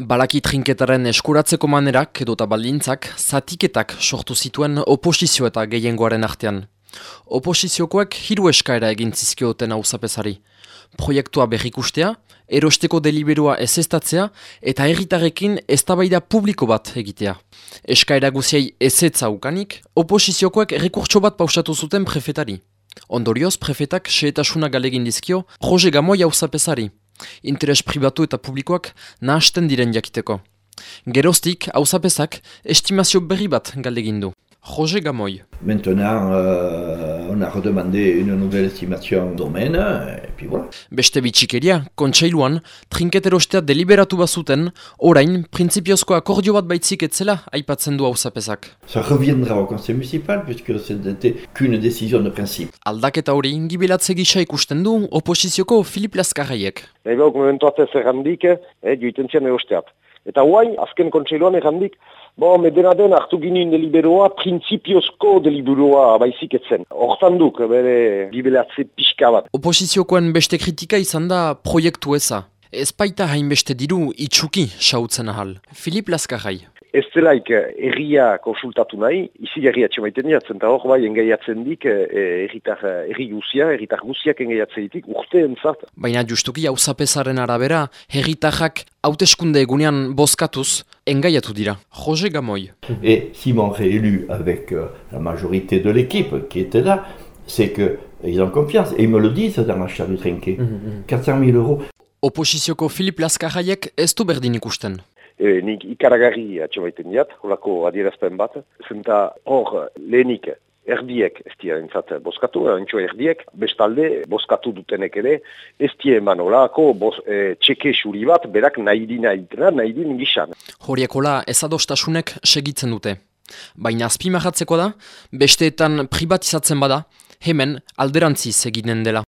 Balaki trinketaren eskuratzeko manerak edota baldintzak zatiketak sortu zituen oposizio eta gehiengoaren artean. Oposiziokoek hiru eskaera egin zizkioten hauzapezari. Proiektua berrikustea, erosteko deliberua ezestatzea eta erritarekin eztabaida publiko bat egitea. Eskaera guziei ezetza ukanik, oposiziokoek rekurtso bat pausatu zuten prefetari. Ondorioz, prefetak seetasuna galegin dizkio, Roge Gamoi hauzapezari interes pribatu eta publikoak nahasten diren jakiteko. Geroztik, hauzapezak, estimazio berri bat galdegin du. Jose Gamoy. Maintenant, euh, on a redemandé une nouvelle estimation domaine, et puis voilà. Beste bitxikeria, kontseiluan, trinketerostea deliberatu bazuten, orain, prinsipiozko akordio bat baitzik etzela, aipatzen du hauzapezak. Ça reviendra au conseil municipal, puisque ce n'était qu'une décision de principe. Aldaketa hori, gibilatze gisa ikusten du, oposizioko Filip Laskarraiek. Nahi behok momentuatez errandik, eh, joiten zian erosteat. Eta guain, azken kontseiluan errandik, bo, medena den hartu ginen deliberoa, prinsipiozko deliberoa baizik etzen. Hortan duk, bere gibelatze pixka bat. Oposiziokoen beste kritika izan da proiektu eza. Ez baita hainbeste diru itxuki sautzen ahal. Filip Laskarrai. Ez zelaik erria konsultatu nahi, izi erria txemaiten diatzen, eta hor bai engaiatzen dik erritar erri guzia, erritar guziak engaiatzen ditik, urte entzat. Baina justuki hauzapezaren arabera, herritarrak hauteskunde egunean bozkatuz, engaiatu dira. Jose Gamoy. Et s'ils m'ont réélu avec euh, la majorité de l'équipe qui était là, c'est qu'ils ont confiance. Et ils me le disent dans l'achat du trinquet. 400 000 euros. Oposizioko Filip Laskarraiek ez du berdin ikusten. E, nik ikaragarri atxemaiten diat, holako adierazpen bat, zenta hor lehenik erdiek ez dira boskatu, entxo erdiek, bestalde boskatu dutenek ere, ez dira eman olako bos, e, txeke xuri bat, berak nahi di nahi nahi din gizan. Horiekola ezadostasunek segitzen dute. Baina azpimarratzeko da, besteetan privatizatzen bada, hemen alderantziz eginen dela.